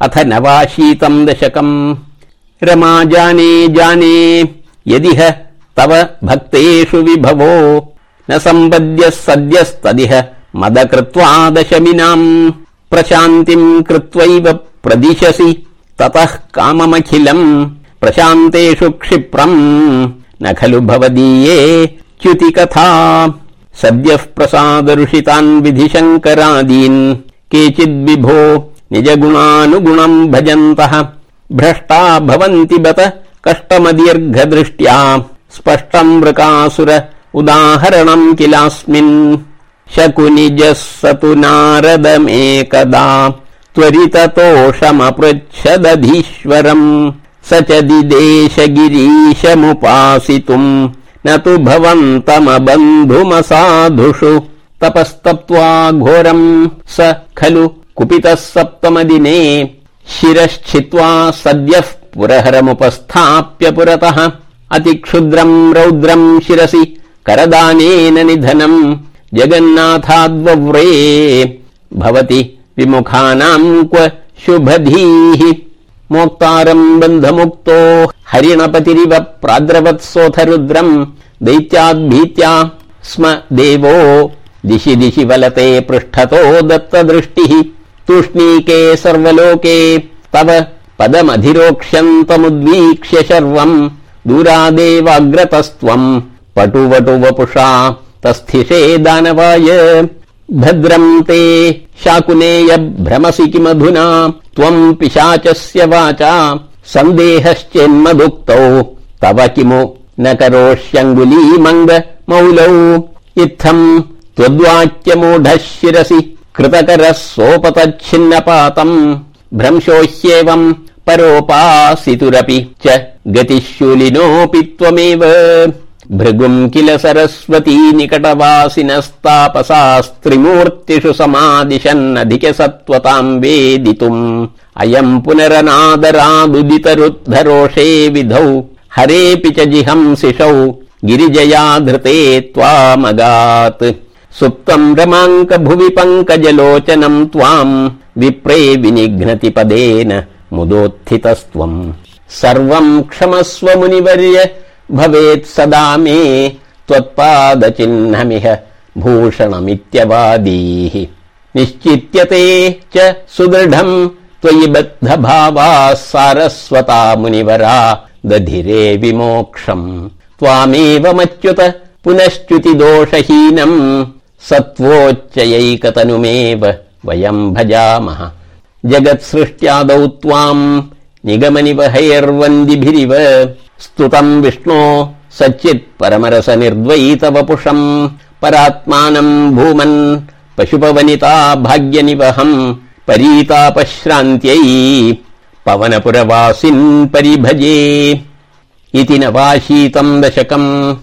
अथ नवाशीतम् दशकम्। रमा जाने जाने यदिह तव भक्तेषु विभवो। न सम्पद्यः सद्यस्तदिह मद कृत्वा दशमिनाम्। प्रशान्तिम् कृत्वैव प्रदिशसि ततः काममखिलम्। प्रशान्तेषु क्षिप्रम्। न खलु भवदीये च्युतिकथा। सद्यः प्रसादरुषितान् विधिशङ्करादीन्। केचिद्विभो निजगुणानुगुणम् भजन्तः। भ्रष्टा भवन्ति बत कष्टमदीर्घदृष्ट्या। स्पष्टम् मृकासुर उदाहरणम् किलास्मिन् शकुनिजः स तु नारदमेकदा। त्वरिततोषमपृच्छदधीश्वरम् स च दिदेश गिरीशमुपासितुम् न तु भवन्तमबन्धुमसाधुषु। तपस्तप्त्वा घोरम् स खलु कुपितः सप्तमदिने शिरश्छित्वा सद्यः पुरहरमुपस्थाप्य पुरतः। अतिक्षुद्रम् रौद्रम् शिरसि करदानेन निधनम्। जगन्नाथाद्वव्रे भवति विमुखानाम् क्व शुभधीः। मोक्तारम् बन्धमुक्तो हरिणपतिरिव प्राद्रवत्सोऽथ रुद्रम् दैत्याद्भीत्या स्म देवो दिशि दिशि वलते पृष्ठतो दत्तदृष्टिः तूष्णीके सर्वलोके तव पदमधिरोक्ष्यन्तमुद्वीक्ष्य शर्वम् दूरादेवाग्रतस्त्वम् पटुवटु वपुषा तस्थिषे दानवाय। भद्रम् ते शाकुनेय भ्रमसि किमधुना त्वम् पिशाचस्य वाचा सन्देहश्चेन्मदुक्तौ तव किमु न करोष्यङ्गुलीमङ्ग मौलौ इत्थम् त्वद्वाक्यमूढः शिरसि कृतकरः सोपतच्छिन्नपातम् भ्रंशोह्येवम् परोपासितुरपि च गतिशूलिनोऽपि त्वमेव। भृगुम् किल सरस्वती निकटवासिनस्तापसास्त्रिमूर्तिषु समादिशन्नधिक सत्त्वताम् वेदितुम्। अयम् पुनरनादरादुदितरुद्धरोषे विधौ। हरेऽपि च जिहंसिषौ गिरिजया धृते त्वामगात् सुप्तम् रमाङ्क भुवि पङ्कजलोचनम् त्वाम् विप्रे विनिघ्नति पदेन मुदोत्थितस्त्वम् सर्वम् क्षमस्व मुनिवर्य भवेत् सदा मे त्वत्पादचिह्नमिह भूषणमित्यवादीः। निश्चित्यते च सुदृढम् त्वयि बद्धभावाः सारस्वता मुनिवरा दधिरे विमोक्षम् त्वामेवमच्युत पुनश्च्युतिदोषहीनम् सत्त्वोच्चयैकतनुमेव वयम् भजामः। जगत्सृष्ट्यादौ त्वाम् निगमनिवहैर्वन्दिभिरिव। स्तुतम् विष्णो सच्चित् परमरस परात्मानम् भूमन् पशुपवनिता भाग्यनिवहम् परीतापश्रान्त्यै पवनपुरवासिन् परिभजे। इति नवाशीतम् दशकम्